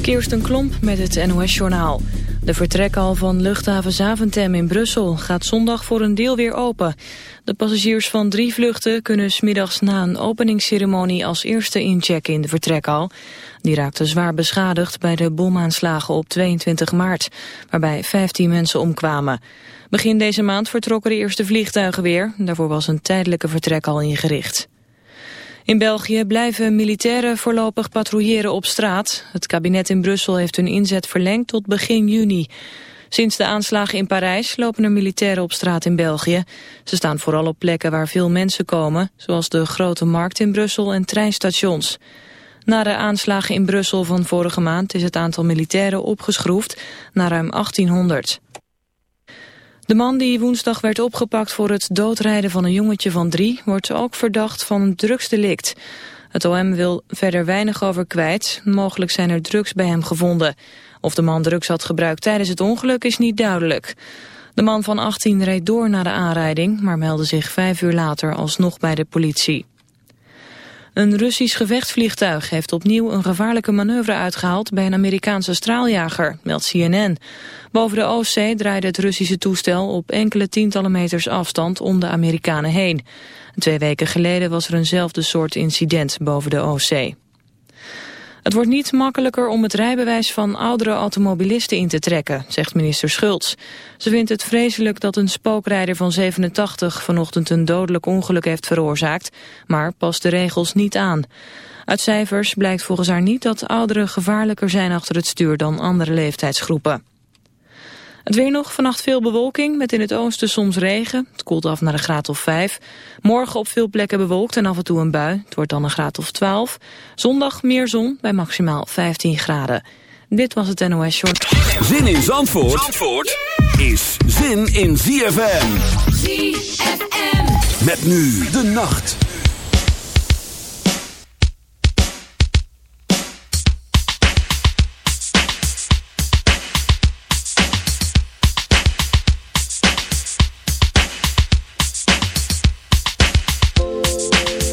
Kirsten Klomp met het NOS-journaal. De vertrekhal van luchthaven Zaventem in Brussel gaat zondag voor een deel weer open. De passagiers van drie vluchten kunnen smiddags na een openingsceremonie als eerste inchecken in de vertrekhal. Die raakte zwaar beschadigd bij de bomaanslagen op 22 maart, waarbij 15 mensen omkwamen. Begin deze maand vertrokken de eerste vliegtuigen weer. Daarvoor was een tijdelijke vertrekhal ingericht. In België blijven militairen voorlopig patrouilleren op straat. Het kabinet in Brussel heeft hun inzet verlengd tot begin juni. Sinds de aanslagen in Parijs lopen er militairen op straat in België. Ze staan vooral op plekken waar veel mensen komen, zoals de Grote Markt in Brussel en treinstations. Na de aanslagen in Brussel van vorige maand is het aantal militairen opgeschroefd naar ruim 1800. De man die woensdag werd opgepakt voor het doodrijden van een jongetje van drie... wordt ook verdacht van een drugsdelict. Het OM wil verder weinig over kwijt. Mogelijk zijn er drugs bij hem gevonden. Of de man drugs had gebruikt tijdens het ongeluk is niet duidelijk. De man van 18 reed door na de aanrijding... maar meldde zich vijf uur later alsnog bij de politie. Een Russisch gevechtsvliegtuig heeft opnieuw een gevaarlijke manoeuvre uitgehaald bij een Amerikaanse straaljager, meldt CNN. Boven de Oostzee draaide het Russische toestel op enkele tientallen meters afstand om de Amerikanen heen. Twee weken geleden was er eenzelfde soort incident boven de Oostzee. Het wordt niet makkelijker om het rijbewijs van oudere automobilisten in te trekken, zegt minister Schultz. Ze vindt het vreselijk dat een spookrijder van 87 vanochtend een dodelijk ongeluk heeft veroorzaakt, maar past de regels niet aan. Uit cijfers blijkt volgens haar niet dat ouderen gevaarlijker zijn achter het stuur dan andere leeftijdsgroepen. Het weer nog, vannacht veel bewolking, met in het oosten soms regen. Het koelt af naar een graad of 5. Morgen op veel plekken bewolkt en af en toe een bui. Het wordt dan een graad of 12. Zondag meer zon bij maximaal 15 graden. Dit was het NOS Short. Zin in Zandvoort, Zandvoort is zin in ZFM. ZFM. Met nu de nacht.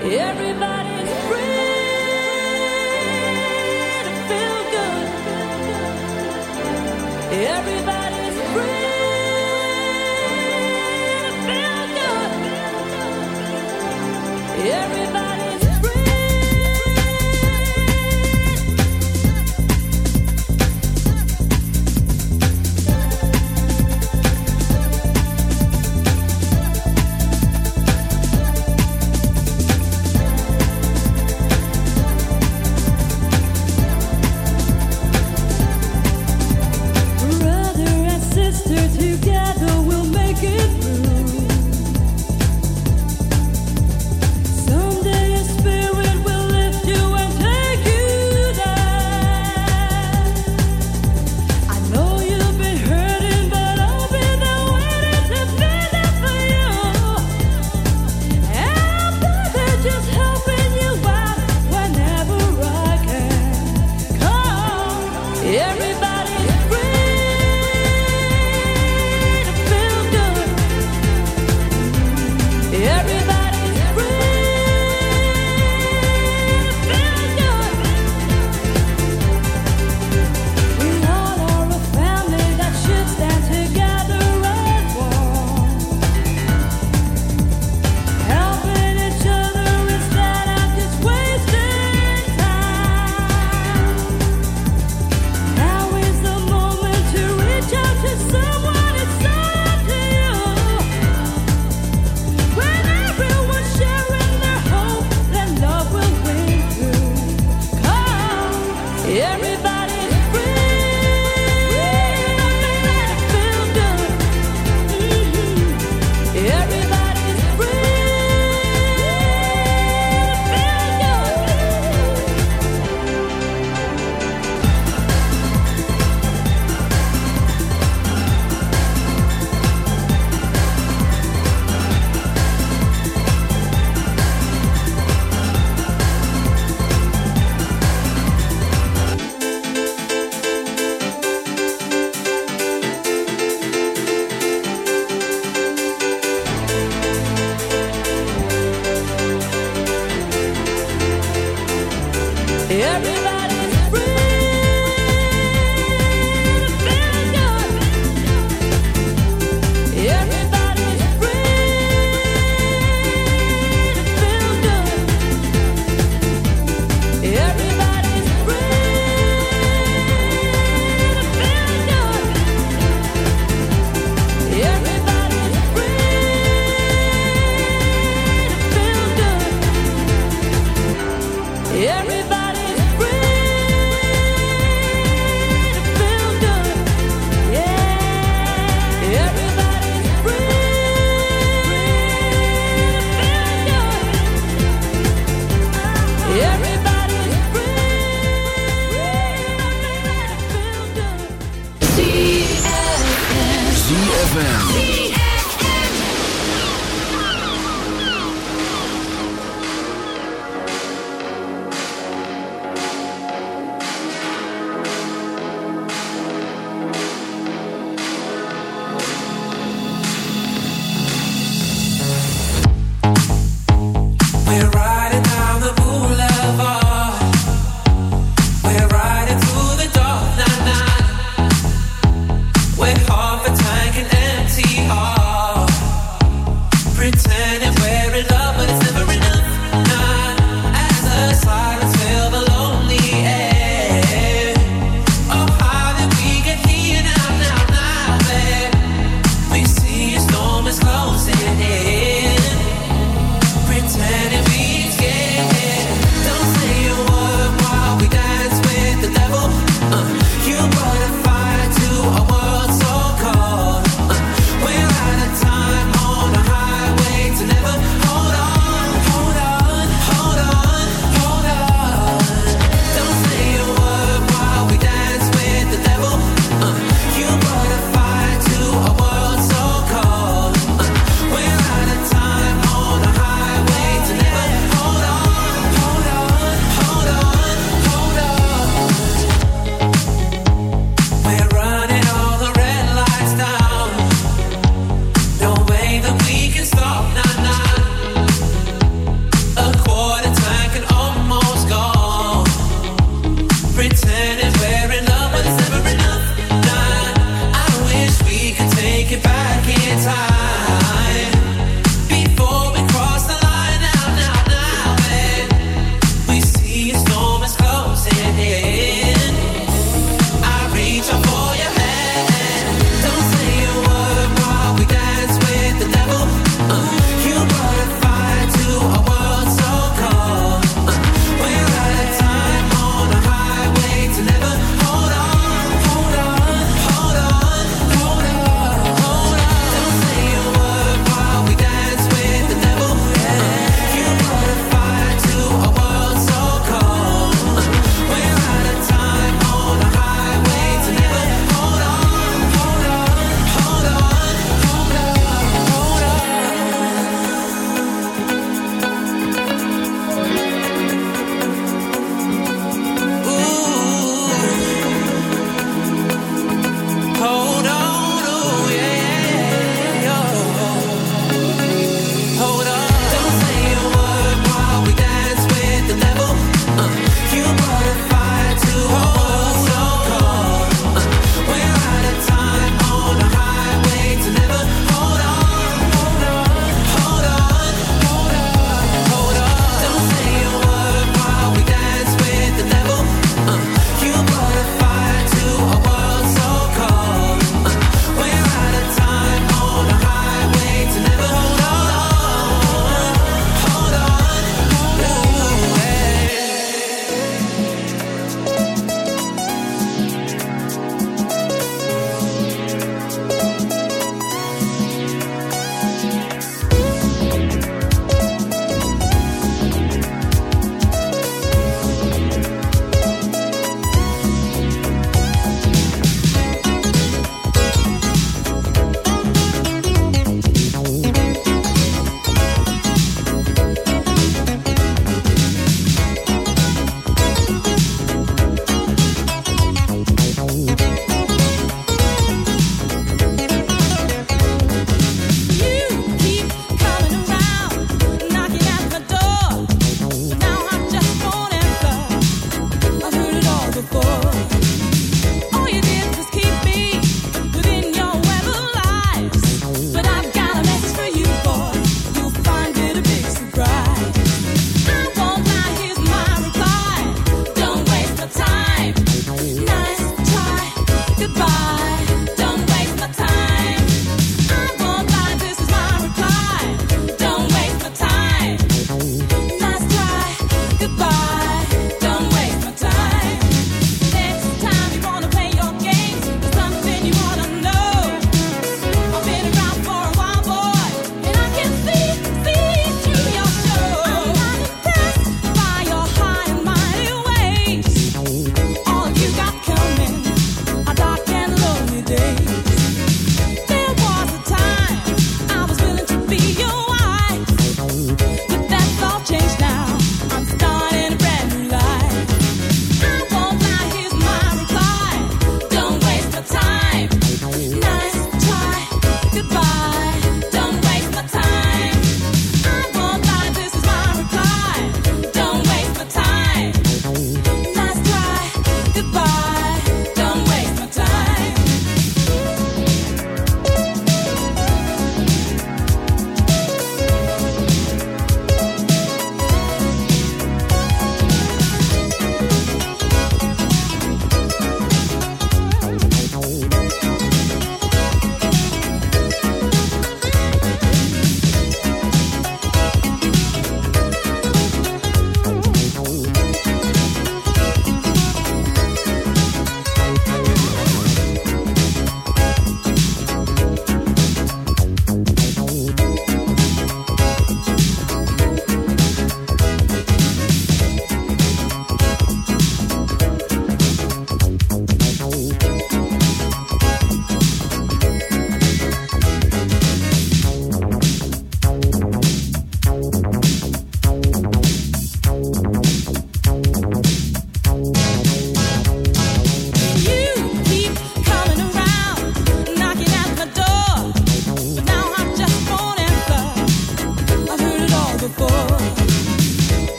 Everybody's free.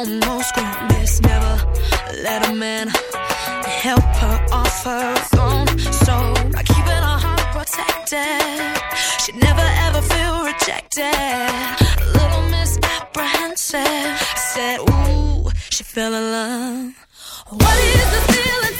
Almost Grown, Miss Never Let a Man Help her off her throne. So by keeping her heart protected, she'd never ever feel rejected. Little Miss Apprehensive said, Ooh she fell in love. What is the feeling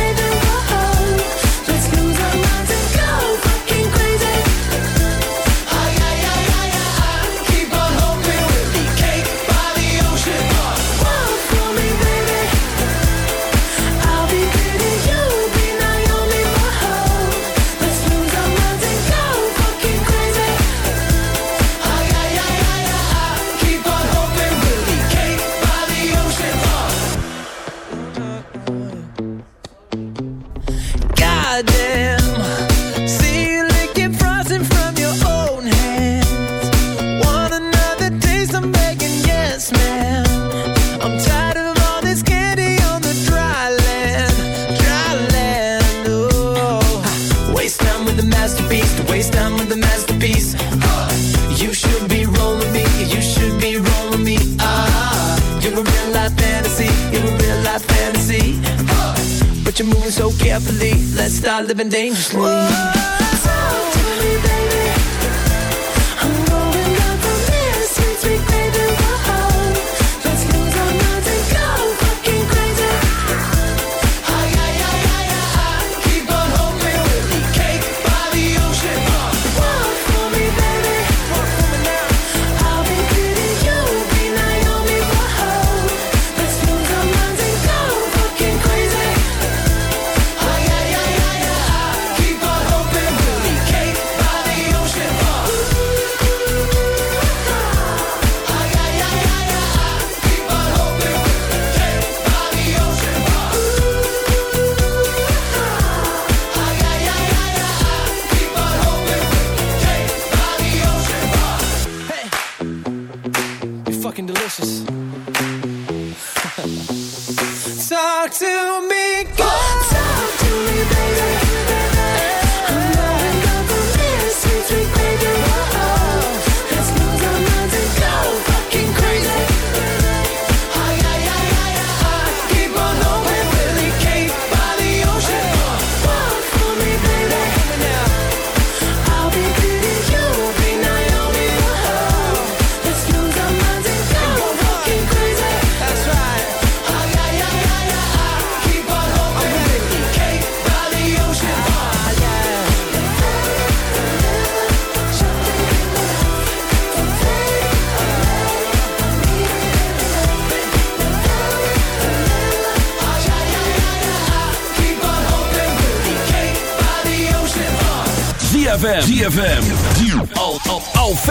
been dangerously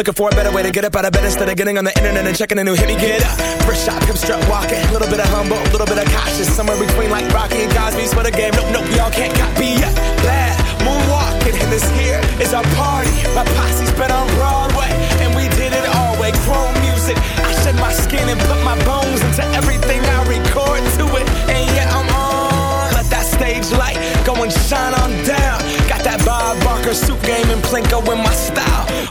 Looking for a better way to get up out of bed instead of getting on the internet and checking a new hit. Me get up. First shot, come strut walking. A little bit of humble, a little bit of cautious. Somewhere between like Rocky and Cosby's for the game. Nope, nope, y'all can't copy yet. Glad moonwalking, and this here is our party. My posse's been on Broadway,